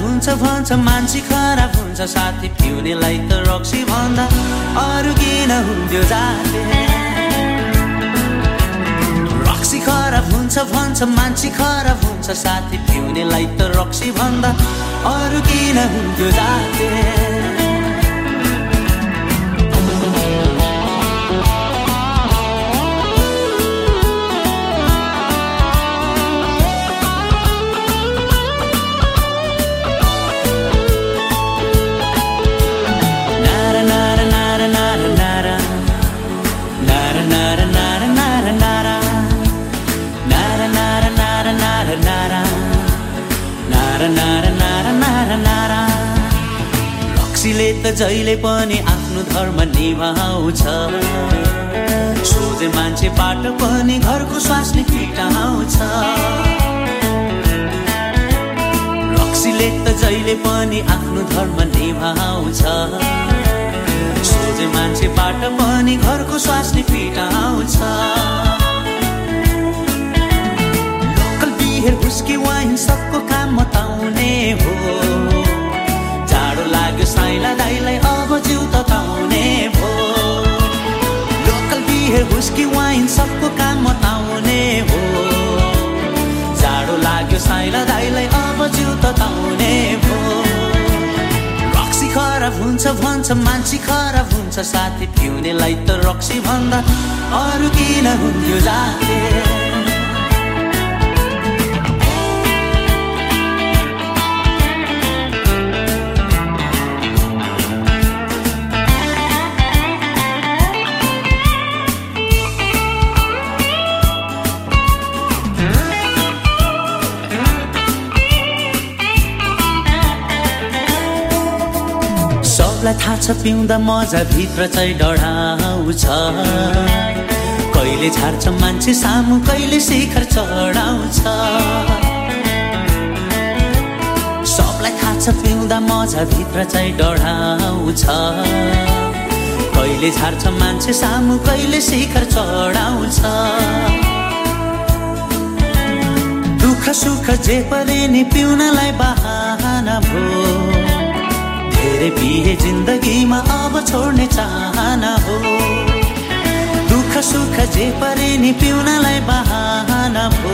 हुन्छ भन्छ मान्छे खराब हुन्छ साथी पिउनेलाई त रक्सी भन्दा अरू किन हुन्थ्यो रक्सी खराब हुन्छ भन्छ मान्छे खराब हुन्छ साथी पिउनेलाई त रक्सी भन्दा अरू किन हुन्थ्यो जाते? रक्सीले त जहिले पनि आफ्नो धर्म निभाउँछ। सोझे मान्छेबाट पनि घरको स्वास्नी फिटाउँछ रक्सीले त जहिले पनि आफ्नो धर्म निभाउँछ। सोझे मान्छेबाट पनि घरको स्वास्नी फिटाउँछ लोकल बिहेर हुस्की वाइन सबको हो। जाडो लाग्यो साइला दाइलाई अब जिउ तताउने भो। लोकल बिहेर हुस्की वाइन सबको काम बताउने हो। जाडो लाग्यो साइला दाइलाई अब जिउ तताउने भो। रक्सी खराब हुन्छ भन्छ मान्छे खराब हुन्छ साथी पिउनेलाई त रक्सी भन्दा अरू किन हुन्थ्यो जाते? सबलाई थाहा छ पिउँदा मजा भित्र चाहिँ डढाउँछ। कहिले छाड्छ मान्छे सामु कहिले शिखर चढाउँछ। सबलाई थाहा छ पिउँदा मजा भित्र चाहिँ डढाउँछ। कहिले छाड्छ मान्छे सामु कहिले शिखर चढाउँछ। दुःख सुख जे परे नि पिउनलाई बहाना भो। धेरै पिए जिन्दगीमा अब छोड्ने चाहना हो। दुःख सुख जे परे नि पिउनलाई बहाना भो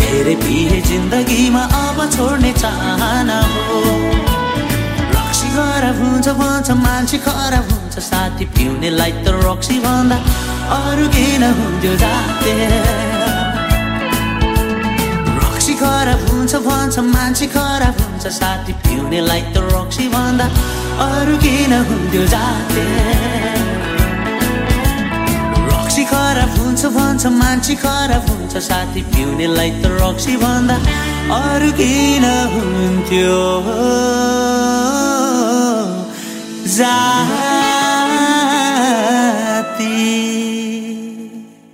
धेरै पिए जिन्दगीमा अब छोड्ने चाहना हो। रक्सी खराब हुन्छ भन्छ मान्छे खराब हुन्छ साथी पिउनेलाई त रक्सी भन्दा अरू किन हुन्थ्यो जाते। भन्छ भन्छ मान्छे खराब हुन्छ साथी पिउनेलाई त रक्सी भन्दा अरू किन हुन्थ्यो जाते? रक्सी खराब हुन्छ भन्छ मान्छे खराब हुन्छ साथी पिउनेलाई त रक्सी भन्दा अरू किन हुन्थ्यो जाती?